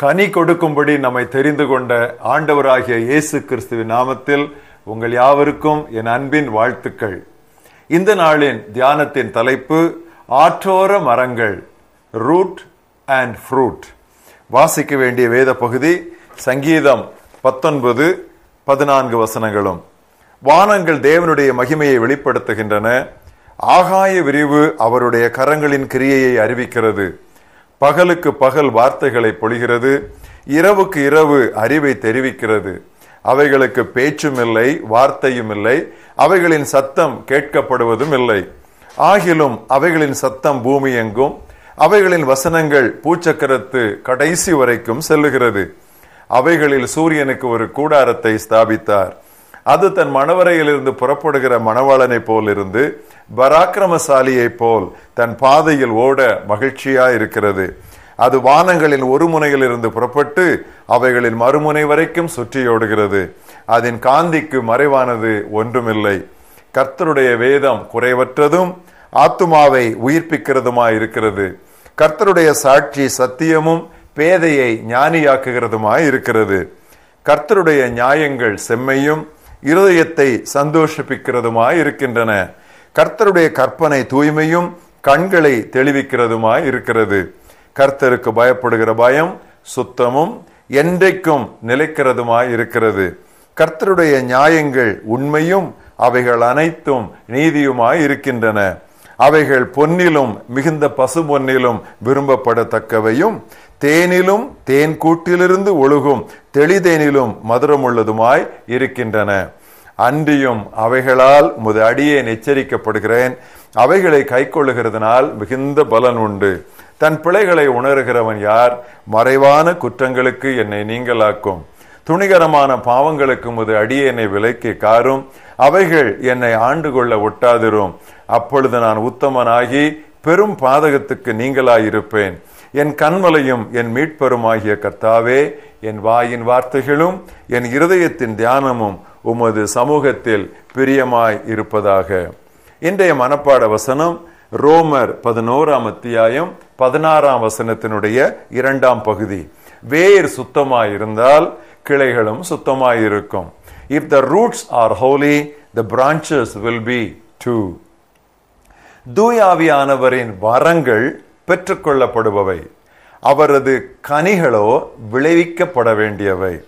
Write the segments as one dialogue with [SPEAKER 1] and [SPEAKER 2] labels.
[SPEAKER 1] கனி கொடுக்கும்படி நம்மை தெரிந்து கொண்ட ஆண்டவராகிய இயேசு கிறிஸ்துவின் நாமத்தில் உங்கள் யாவருக்கும் என் அன்பின் வாழ்த்துக்கள். இந்த நாளின் தியானத்தின் தலைப்பு ஆற்றோர மரங்கள் ரூட் அண்ட் ஃப்ரூட் வாசிக்க வேண்டிய வேத பகுதி சங்கீதம் பத்தொன்பது பதினான்கு வசனங்களும். வானங்கள் தேவனுடைய மகிமையை வெளிப்படுத்துகின்றன. ஆகாய விரிவு அவருடைய கரங்களின் கிரியையை அறிவிக்கிறது. பகலுக்கு பகல் வார்த்தைகளை பொழிகிறது இரவுக்கு இரவு அறிவை தெரிவிக்கிறது. அவைகளுக்கு பேச்சும் இல்லை வார்த்தையும் இல்லை அவைகளின் சத்தம் கேட்கப்படுவதும் இல்லை. ஆகிலும் அவைகளின் சத்தம் பூமி எங்கும் அவைகளின் வசனங்கள் பூச்சக்கரத்து கடைசி வரைக்கும் செல்லுகிறது. அவைகளில் சூரியனுக்கு ஒரு கூடாரத்தை ஸ்தாபித்தார். அது தன் மணவரையிலிருந்து புறப்படுகிற மணவாளனை போலிருந்து பராக்கிரமசாலியை போல் தன் பாதையில் ஓட மகிழ்ச்சியா இருக்கிறது அது வானங்களின் ஒரு முனையில் இருந்து புறப்பட்டு அவைகளின் மறுமுனை வரைக்கும் சுற்றியோடுகிறது. அதன் காந்திக்கு மறைவானது ஒன்றுமில்லை. கர்த்தருடைய வேதம் குறைவற்றதும் ஆத்துமாவை உயிர்ப்பிக்கிறதுமாய் இருக்கிறது கர்த்தருடைய சாட்சி சத்தியமும் பேதையை ஞானியாக்குகிறதுமாய் இருக்கிறது கர்த்தருடைய நியாயங்கள் செம்மையும் இருதயத்தை சந்தோஷிப்பிக்கிறதுமாய் இருக்கின்றன கர்த்தருடைய கற்பனை தூய்மையும் கண்களை தெளிவிக்கிறதுமாய் இருக்கிறது. கர்த்தருக்கு பயப்படுகிற பயம் சுத்தமும் என்றைக்கும் நிலைக்கிறதுமாய் இருக்கிறது. கர்த்தருடைய நியாயங்கள் உண்மையும் அவைகள் அனைத்தும் நீதியுமாய் இருக்கின்றன. அவைகள் பொன்னிலும் மிகுந்த பசு பொன்னிலும் விரும்பப்படத்தக்கவையும் தேனிலும் தேன் கூட்டிலிருந்து ஒழுகும் தெளிதேனிலும் மதுரமுள்ளதுமாய் இருக்கின்றன. அன்றியும் அவைகளால் முது அடியேன் எச்சரிக்கப்படுகிறேன் அவைகளை கைக்கொள்ளுகிறதுனால் மிகுந்த பலன் உண்டு. தன் பிழைகளை உணர்கிறவன் யார்? மறைவான குற்றங்களுக்கு என்னை நீங்களாக்கும் துணிகரமான பாவங்களுக்கு முது அடியேனை விலைக்கு காரும். அவைகள் என்னை ஆண்டு கொள்ள ஒட்டாதிரும். அப்பொழுது நான் உத்தமனாகி பெரும் பாதகத்துக்கு நீங்களாயிருப்பேன். என் கண்மலையும் என் மீட்பெருமாகிய கர்த்தாவே என் வாயின் வார்த்தைகளும் என் இருதயத்தின் தியானமும் உமது சமூகத்தில் பிரியமாய் இருப்பதாக. இன்றைய மனப்பாட வசனம் ரோமர் பதினோராம் அத்தியாயம் பதினாறாம் வசனத்தினுடைய இரண்டாம் பகுதி. வேர் சுத்தமாயிருந்தால் கிளைகளும் சுத்தமாயிருக்கும். If the roots are holy the branches will be too தூயாவியானவரின் வரங்கள் பெற்றுக்கொள்ளப்படுபவை. அவரது கனிகளோ விளைவிக்கப்பட வேண்டியவை.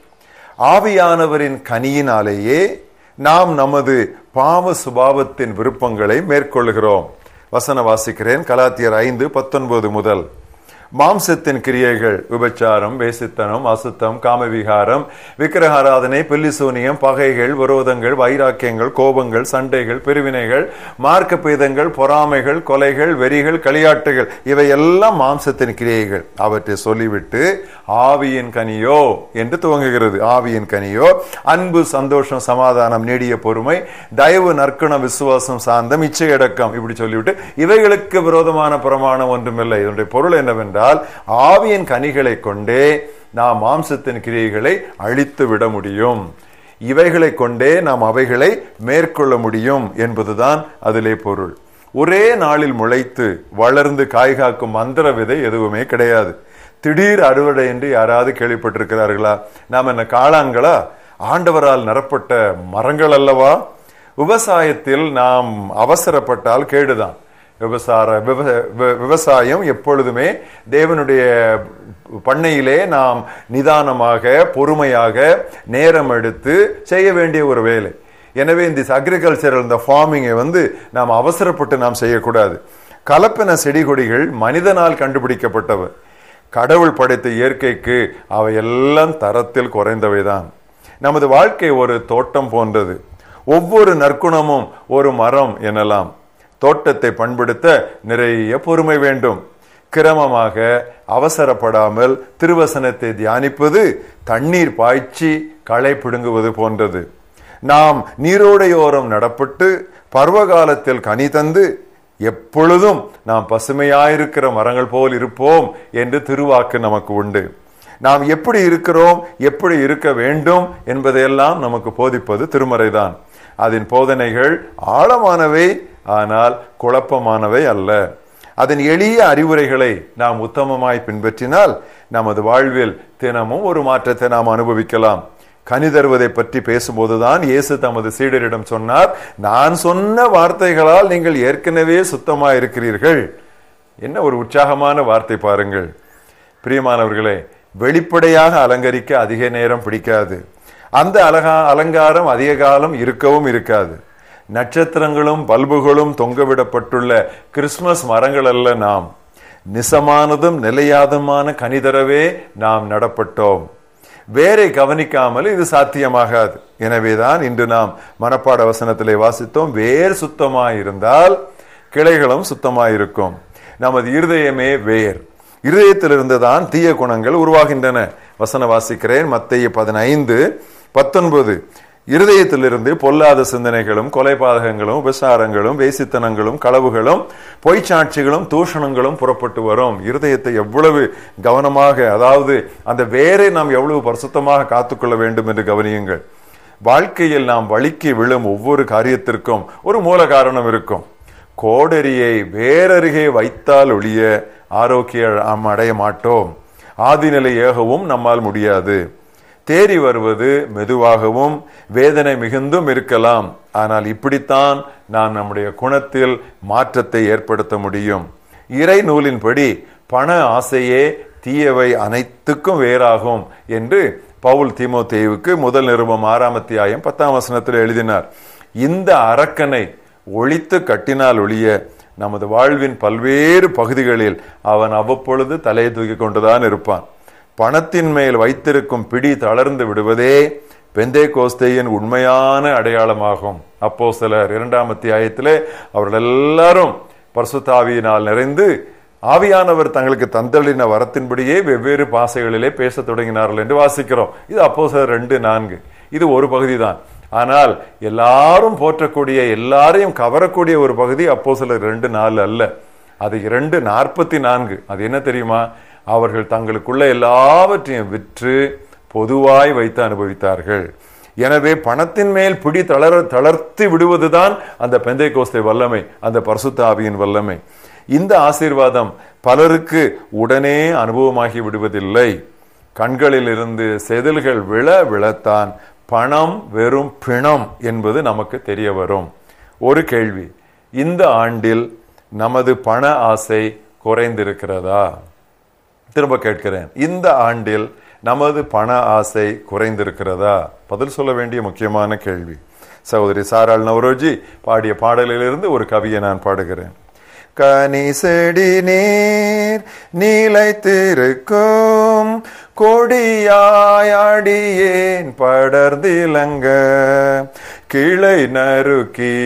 [SPEAKER 1] ஆவியானவரின் கனியினாலேயே நாம் நமது பாவ சுபாவத்தின் விருப்பங்களை மேற்கொள்கிறோம் வசன வாசிக்கிறேன். கலாத்தியர் ஐந்து பத்தொன்பது முதல். மாம்சத்தின் கிரியைகள் விபச்சாரம் வேசித்தனம் அசுத்தம் காமவிகாரம் விக்கிரகாராதனை பில்லிசூனியம் பகைகள் விரோதங்கள் வைராக்கியங்கள் கோபங்கள் சண்டைகள் பிரிவினைகள் மார்க்க பேதங்கள் பொறாமைகள் கொலைகள் வெறிகள் களியாட்டுகள் இவை எல்லாம் மாம்சத்தின் கிரியைகள். அவற்றை சொல்லிவிட்டு ஆவியின் கனியோ என்று துவங்குகிறது. ஆவியின் கனியோ அன்பு சந்தோஷம் சமாதானம் நீடிய பொறுமை தயவு நற்குணம் விசுவாசம் சார்ந்தம் இச்சையடக்கம் இப்படி சொல்லிவிட்டு இவைகளுக்கு விரோதமான பிரமாணம் ஒன்றுமில்லை. இதனுடைய பொருள் என்னவென்றால் என்றால் ஆவியின் கனிகளை கொண்டே நாம் மாம்சத்தின் கிரியைகளை அழித்து விட முடியும். இவைகளை கொண்டே நாம் அவைகளை மேற்கொள்ள முடியும் என்பதுதான் அதிலே பொருள். ஒரே நாளில் முளைத்து வளர்ந்து காய்காக்கும் மந்திர விதை எதுவுமே கிடையாது. திடீர் அறுவடை என்று யாராவது கேள்விப்பட்டிருக்கிறார்களா? நாம் என்ன காளான்களா? ஆண்டவரால் நிரப்பட்ட மரங்கள் அல்லவா? விவசாயத்தில் நாம் அவசரப்பட்டால் கேடுதான். விவசார விவசாயம் எப்பொழுதுமே தேவனுடைய பண்ணையிலே நாம் நிதானமாக பொறுமையாக நேரம் எடுத்து செய்ய வேண்டிய ஒரு வேலை. எனவே இந்த அக்ரிகல்ச்சரல் இந்த ஃபார்மிங்கை வந்து நாம் அவசரப்பட்டு நாம் செய்யக்கூடாது. கலப்பின செடி கொடிகள் மனிதனால் கண்டுபிடிக்கப்பட்டவை. கடவுள் படைத்த இயற்கைக்கு அவையெல்லாம் தரத்தில் குறைந்தவைதான். நமது வாழ்க்கை ஒரு தோட்டம் போன்றது. ஒவ்வொரு நற்குணமும் ஒரு மரம் எனலாம். தோட்டத்தை பண்படுத்த நிறைய பொறுமை வேண்டும். கிரமமாக அவசரப்படாமல் திருவசனத்தை தியானிப்பது தண்ணீர் பாய்ச்சி களை பிடுங்குவது போன்றது. நாம் நீரோடையோரம் நடப்பட்டு பருவகாலத்தில் கனி தந்து எப்பொழுதும் நாம் பசுமையாயிருக்கிற மரங்கள் போல் இருப்போம் என்று திருவாக்கு நமக்கு உண்டு. நாம் எப்படி இருக்கிறோம் எப்படி இருக்க வேண்டும் என்பதையெல்லாம் நமக்கு போதிப்பது திருமறைதான். அதன் போதனைகள் ஆழமானவை ஆனால் குழப்பமானவை அல்ல. அதன் எளிய அறிவுரைகளை நாம் உத்தமமாய் பின்பற்றினால் நமது வாழ்வில் தினமும் ஒரு மாற்றத்தை நாம் அனுபவிக்கலாம். கனி தருவதை பற்றி பேசும்போதுதான் இயேசு தமது சீடரிடம் சொன்னார் நான் சொன்ன வார்த்தைகளால் நீங்கள் ஏற்கனவே சுத்தமாக இருக்கிறீர்கள் என்ன ஒரு உற்சாகமான வார்த்தை பாருங்கள். பிரியமானவர்களே வெளிப்படையாக அலங்கரிக்க அதிக நேரம் பிடிக்காது. அந்த அலகா அலங்காரம் அதிக காலம் இருக்கவும் இருக்காது. நட்சத்திரங்களும் பல்புகளும் தொங்கவிடப்பட்டுள்ள கிறிஸ்துமஸ் மரங்கள் அல்ல நாம். நிசமானதும் நிலையாதுமான கனிதரவே நாம் நடப்பட்டோம். வேரை கவனிக்காமல் இது சாத்தியமாகாது. எனவேதான் இன்று நாம் மனப்பாட வசனத்திலே வாசித்தோம். வேர் சுத்தமாயிருந்தால் கிளைகளும் சுத்தமாயிருக்கும். நமது இருதயமே வேர். இருதயத்திலிருந்து தான் தீய குணங்கள் உருவாகின்றன. வசன வாசிக்கிறேன். மத்திய பதினைந்து பத்தொன்பது. இருதயத்திலிருந்து பொல்லாத சிந்தனைகளும் கொலைபாதகங்களும் உபசாரங்களும் வேசித்தனங்களும் களவுகளும் பொய்ச்சாட்சிகளும் தூஷணங்களும் புறப்பட்டு வரும். இருதயத்தை எவ்வளவு கவனமாக அதாவது அந்த வேரை நாம் எவ்வளவு பரிசுத்தமாக காத்துக்கொள்ள வேண்டும் என்று கவனியுங்கள். வாழ்க்கையில் நாம் வழிக்கு விழும் ஒவ்வொரு காரியத்திற்கும் ஒரு மூல காரணம் இருக்கும். கோடரியை வேறருகே வைத்தால் ஒழிய ஆரோக்கியம் அடைய மாட்டோம். ஆதிநிலை ஏகவும் நம்மால் முடியாது. தேறி வருவது மெதுவாகவும் வேதனை மிகுந்தும் இருக்கலாம். ஆனால் இப்படித்தான் நாம் நம்முடைய குணத்தில் மாற்றத்தை ஏற்படுத்த முடியும். இறை நூலின்படி பண ஆசையே தீயவை அனைத்துக்கும் வேறாகும் என்று பவுல் தீமோத்தேவுக்கு முதல் நிருபம் ஆறாம் அத்தியாயம் பத்தாம் வசனத்தில் எழுதினார். இந்த அரக்கனை ஒழித்து கட்டினால் ஒழிய நமது வாழ்வின் பல்வேறு பகுதிகளில் அவன் அவ்வப்பொழுது தலையை தூக்கி கொண்டுதான் இருப்பான். பணத்தின் மேல் வைத்திருக்கும் பிடி தளர்ந்து விடுவதே பெந்தே கோஸ்தேயின் உண்மையான அடையாளமாகும். அப்போ சிலர் இரண்டாம் அத்தியாயத்தில் அவர்கள் எல்லாரும் பர்சுத்தாவியினால் நிறைந்து ஆவியானவர் தங்களுக்கு தந்தளின வரத்தின்படியே வெவ்வேறு பாசைகளிலே பேச தொடங்கினார்கள் என்று வாசிக்கிறோம். இது அப்போ சிலர் ரெண்டு நான்கு. இது ஒரு பகுதி தான் ஆனால் எல்லாரும் போற்றக்கூடிய எல்லாரையும் கவரக்கூடிய ஒரு பகுதி அப்போ சிலர் ரெண்டு நாலு அல்ல. அது இரண்டு நாற்பத்தி நான்கு. அது என்ன தெரியுமா? அவர்கள் தங்களுக்குள்ள எல்லாவற்றையும் விற்று பொதுவாய் வைத்து அனுபவித்தார்கள். எனவே பணத்தின் மேல் பிடி தளர தளர்த்தி விடுவதுதான் அந்த பெந்தை கோஸ்தை வல்லமை அந்த பரசுத்தாவியின் வல்லமை. இந்த ஆசீர்வாதம் பலருக்கு உடனே அனுபவமாகி விடுவதில்லை. கண்களில் இருந்து செதில்கள் விழ விழத்தான். பணம் வெறும் பிணம் என்பது நமக்கு தெரிய வரும். ஒரு கேள்வி இந்த ஆண்டில் நமது பண ஆசை குறைந்திருக்கிறதா? திரும்ப கேட்கிறேன். இந்த ஆண்டில் நமது பண ஆசை குறைந்திருக்கிறதா? பதில் சொல்ல வேண்டிய முக்கியமான கேள்வி. சகோதரி சாராள் நவரோஜி பாடிய பாடலிலிருந்து ஒரு கவியை நான் பாடுகிறேன். கனி செடி நீர் நீலைத்திருக்கும் கொடியாயடியேன் படர்ந்திலங்க. கிளை நறுக்கி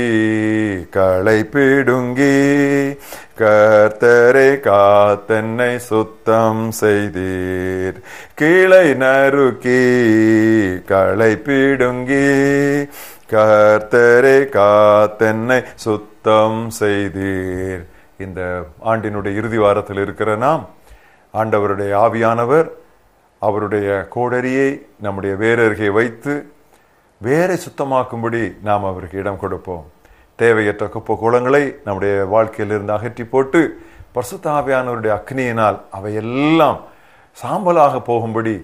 [SPEAKER 1] களை பிடுங்கி கர்த்தரை காத்தென்னை சுத்தம் செய்தீர். கிளை நறுக்கி களை பிடுங்கி கர்த்தரை காத்தென்னை சுத்தம் செய்தீர். இந்த ஆண்டினுடைய இறுதி வாரத்தில் இருக்கிற நாம் ஆண்டவருடைய ஆவியானவர் அவருடைய கோடரியை நம்முடைய வேரருகே வைத்து வேரை சுத்தமாக்கும்படி நாம் அவருக்கு இடம் கொடுப்போம். தேவையற்ற குப்பை குளங்களை நம்முடைய வாழ்க்கையிலிருந்து அகற்றி போட்டு பர்சுத்தாவியானவருடைய அக்னியினால் அவையெல்லாம் சாம்பலாக போகும்படி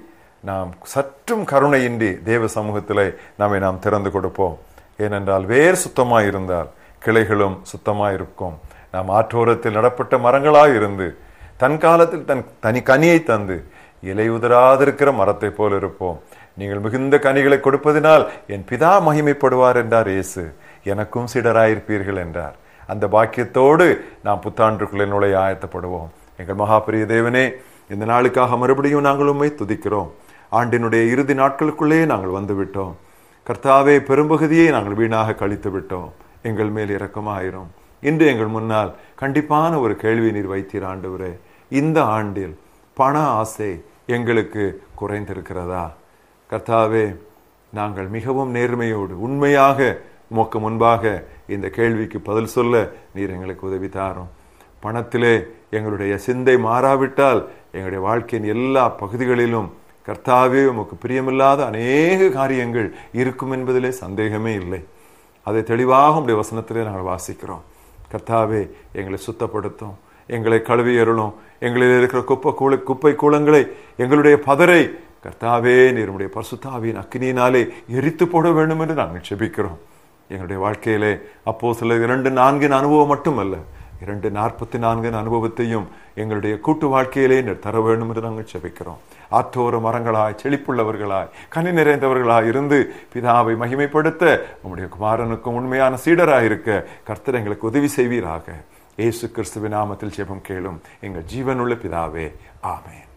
[SPEAKER 1] நாம் சற்றும் கருணையின்றி தேவ சமூகத்திலே நம்மை நாம் திறந்து கொடுப்போம். ஏனென்றால் வேர் சுத்தமாக இருந்தால் கிளைகளும் சுத்தமாக இருக்கும் நாம் ஆற்றோரத்தில் நடப்பட்ட மரங்களாக இருந்து தன் காலத்தில் தன் தனி கனியை தந்து இலை உதராதிருக்கிற மரத்தை போல இருப்போம் நீங்கள் மிகுந்த கனிகளை கொடுப்பதினால் என் பிதா மகிமைப்படுவார் என்றார் இயேசு. எனக்கும் சீடராயிருப்பீர்கள் என்றார். அந்த பாக்கியத்தோடு நாம் புத்தாண்டுக்குள்ளே நுழைய ஆயத்தப்படுவோம். எங்கள் மகாபிரிய தேவனே இந்த நாளுக்காக மறுபடியும் நாங்கள் உண்மை துதிக்கிறோம். ஆண்டினுடைய இறுதி நாட்களுக்குள்ளே நாங்கள் வந்துவிட்டோம். கர்த்தாவே பெரும்பகுதியை நாங்கள் வீணாக கழித்து விட்டோம் எங்கள் மேல் இரக்கமாயிரும். இன்று எங்கள் முன்னால் கண்டிப்பான ஒரு கேள்வி நீர் வைத்தீர் ஆண்டவரே. இந்த ஆண்டில் பண ஆசை எங்களுக்கு குறைந்திருக்கிறதா? கர்த்தாவே நாங்கள் மிகவும் நேர்மையோடு உண்மையாக உமக்கு முன்பாக இந்த கேள்விக்கு பதில் சொல்ல நீர் எங்களுக்கு உதவி தாரும். பணத்திலே எங்களுடைய சிந்தை மாறாவிட்டால் எங்களுடைய வாழ்க்கையின் எல்லா பகுதிகளிலும் கர்த்தாவே உமக்கு பிரியமில்லாத அநேக காரியங்கள் இருக்கும் என்பதிலே சந்தேகமே இல்லை. அதை தெளிவாக உடைய வசனத்திலே நாங்கள் வாசிக்கிறோம். கர்த்தாவே எங்களை சுத்தப்படுத்தும் எங்களை கழுவி எறணும் எங்களில் இருக்கிற குப்பை கூழ குப்பை கூலங்களை எங்களுடைய பதரை கர்த்தாவே நீருடைய பரிசுத்தாவின் அக்னியினாலே எரித்து போட வேண்டும் என்று நாங்கள் செபிக்கிறோம். எங்களுடைய வாழ்க்கையிலே அப்போ சில இரண்டு நான்கின் அனுபவம் மட்டுமல்ல இரண்டு நாற்பத்தி நான்கின் அனுபவத்தையும் எங்களுடைய கூட்டு வாழ்க்கையிலே தர வேண்டும் என்று நாங்கள் செபிக்கிறோம் ஆற்றோர மரங்களாய் செழிப்புள்ளவர்களாய் கனி நிறைந்தவர்களாய் இருந்து பிதாவை மகிமைப்படுத்த உங்களுடைய குமாரனுக்கும் உண்மையான சீடராக இருக்க கர்த்தர் எங்களுக்கு உதவி செய்வீராக. இயேசு கிறிஸ்துவின் நாமத்தில் ஜெபம் கேளும் எங்கள் ஜீவனுள்ள பிதாவே. ஆமேன்.